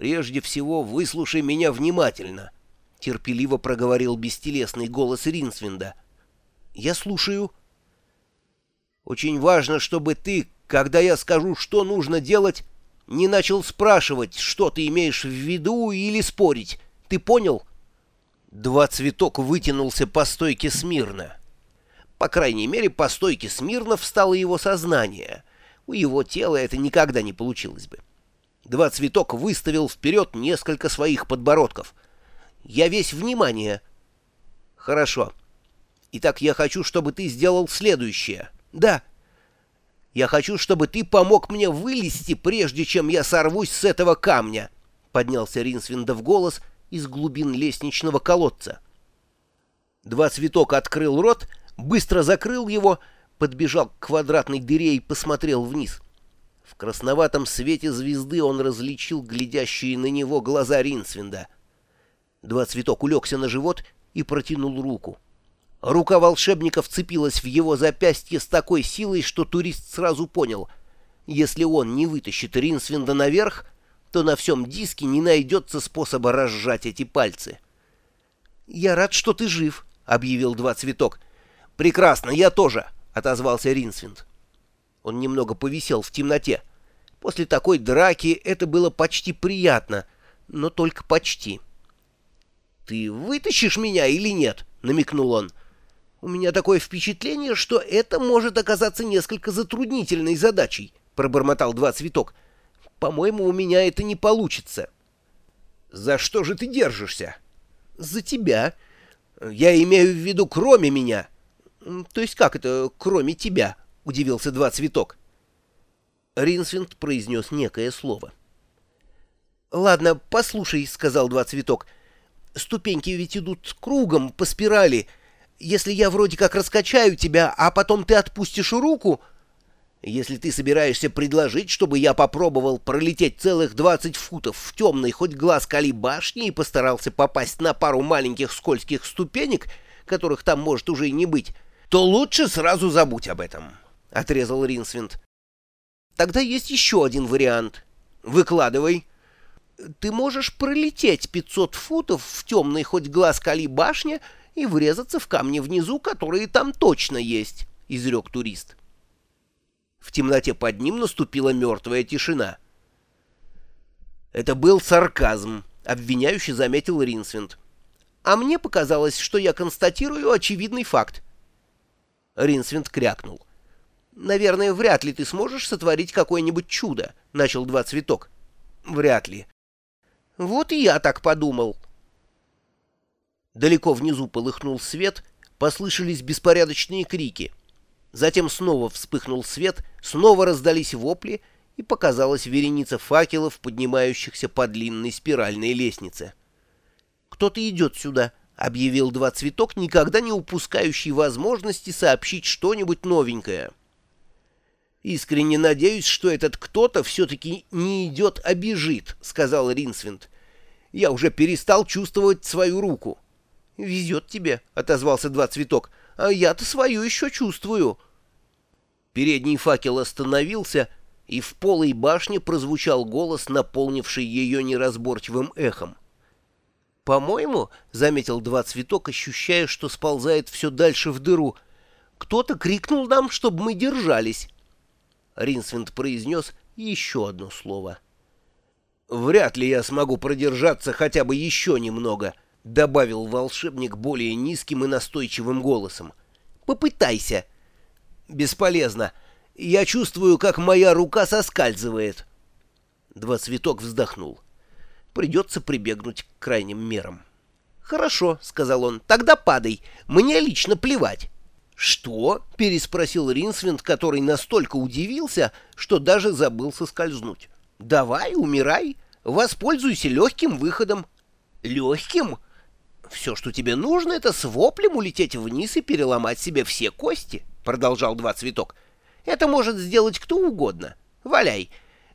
«Прежде всего выслушай меня внимательно», — терпеливо проговорил бестелесный голос Ринсвинда. «Я слушаю». «Очень важно, чтобы ты, когда я скажу, что нужно делать, не начал спрашивать, что ты имеешь в виду, или спорить. Ты понял?» Два цветок вытянулся по стойке смирно. По крайней мере, по стойке смирно встало его сознание. У его тела это никогда не получилось бы. Два цветок выставил вперед несколько своих подбородков. «Я весь внимание». «Хорошо. Итак, я хочу, чтобы ты сделал следующее». «Да». «Я хочу, чтобы ты помог мне вылезти, прежде чем я сорвусь с этого камня», — поднялся Ринсвиндов голос из глубин лестничного колодца. Два цветок открыл рот, быстро закрыл его, подбежал к квадратной дыре и посмотрел вниз. В красноватом свете звезды он различил глядящие на него глаза Ринсвинда. Два цветок улегся на живот и протянул руку. Рука волшебника вцепилась в его запястье с такой силой, что турист сразу понял, если он не вытащит Ринсвинда наверх, то на всем диске не найдется способа разжать эти пальцы. «Я рад, что ты жив», — объявил два цветок. «Прекрасно, я тоже», — отозвался Ринсвинд. Он немного повисел в темноте. После такой драки это было почти приятно, но только почти. «Ты вытащишь меня или нет?» — намекнул он. «У меня такое впечатление, что это может оказаться несколько затруднительной задачей», — пробормотал два цветок. По-моему, у меня это не получится. За что же ты держишься? За тебя. Я имею в виду кроме меня. То есть как это кроме тебя? Удивился два цветок. Ринсвинд произнес некое слово. «Ладно, послушай», — сказал два цветок. «Ступеньки ведь идут кругом, по спирали. Если я вроде как раскачаю тебя, а потом ты отпустишь руку, если ты собираешься предложить, чтобы я попробовал пролететь целых 20 футов в темной хоть глаз кали башни и постарался попасть на пару маленьких скользких ступенек, которых там может уже и не быть, то лучше сразу забудь об этом», — отрезал Ринсвинд. «Тогда есть еще один вариант. Выкладывай. Ты можешь пролететь 500 футов в темной хоть глаз кали башне и врезаться в камни внизу, которые там точно есть», — изрек турист. В темноте под ним наступила мертвая тишина. Это был сарказм, обвиняющий заметил Ринсвинд. А мне показалось, что я констатирую очевидный факт. Ринсвинд крякнул. «Наверное, вряд ли ты сможешь сотворить какое-нибудь чудо», — начал два цветок. «Вряд ли». «Вот и я так подумал». Далеко внизу полыхнул свет, послышались беспорядочные крики — Затем снова вспыхнул свет, снова раздались вопли, и показалась вереница факелов, поднимающихся по длинной спиральной лестнице. «Кто-то идет сюда», — объявил два цветок, никогда не упускающий возможности сообщить что-нибудь новенькое. «Искренне надеюсь, что этот кто-то все-таки не идет, а бежит», — сказал Ринсвинд. «Я уже перестал чувствовать свою руку». «Везет тебе», — отозвался два цветок а я-то свою еще чувствую». Передний факел остановился, и в полой башне прозвучал голос, наполнивший ее неразборчивым эхом. «По-моему, — заметил два цветок, ощущая, что сползает все дальше в дыру, — кто-то крикнул нам, чтобы мы держались». Ринсвинд произнес еще одно слово. «Вряд ли я смогу продержаться хотя бы еще немного», —— добавил волшебник более низким и настойчивым голосом. «Попытайся». «Бесполезно. Я чувствую, как моя рука соскальзывает». Два цветок вздохнул. «Придется прибегнуть к крайним мерам». «Хорошо», — сказал он, — «тогда падай. Мне лично плевать». «Что?» — переспросил Ринсвинд, который настолько удивился, что даже забыл соскользнуть. «Давай, умирай. Воспользуйся легким выходом». «Легким?» «Все, что тебе нужно, это с воплем улететь вниз и переломать себе все кости», — продолжал Два Цветок. «Это может сделать кто угодно. Валяй.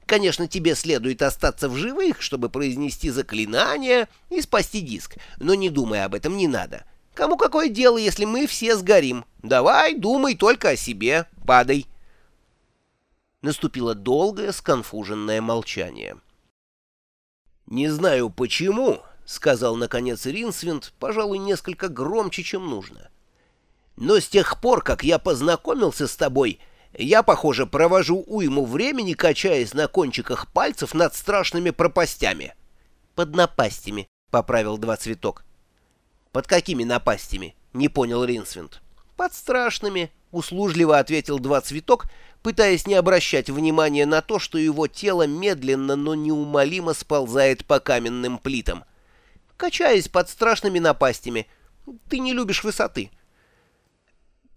Конечно, тебе следует остаться в живых, чтобы произнести заклинание и спасти диск, но не думай об этом, не надо. Кому какое дело, если мы все сгорим? Давай, думай только о себе, падай». Наступило долгое, сконфуженное молчание. «Не знаю почему», — сказал наконец Ринсвинд, пожалуй, несколько громче, чем нужно. «Но с тех пор, как я познакомился с тобой, я, похоже, провожу уйму времени, качаясь на кончиках пальцев над страшными пропастями». «Под напастями», — поправил два цветок. «Под какими напастями?» — не понял Ринсвинд. «Под страшными», — услужливо ответил два цветок, пытаясь не обращать внимания на то, что его тело медленно, но неумолимо сползает по каменным плитам. Качаясь под страшными напастями. Ты не любишь высоты.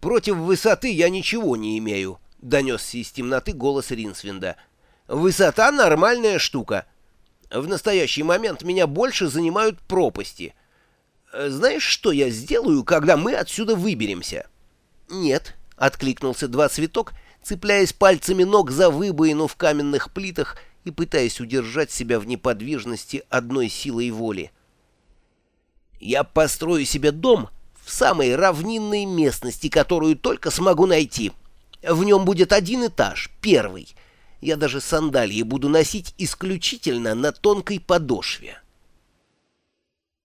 «Против высоты я ничего не имею», — донесся из темноты голос Ринсвинда. «Высота — нормальная штука. В настоящий момент меня больше занимают пропасти. Знаешь, что я сделаю, когда мы отсюда выберемся?» «Нет», — откликнулся два цветок, — цепляясь пальцами ног за выбоину в каменных плитах и пытаясь удержать себя в неподвижности одной силой воли. «Я построю себе дом в самой равнинной местности, которую только смогу найти. В нем будет один этаж, первый. Я даже сандалии буду носить исключительно на тонкой подошве».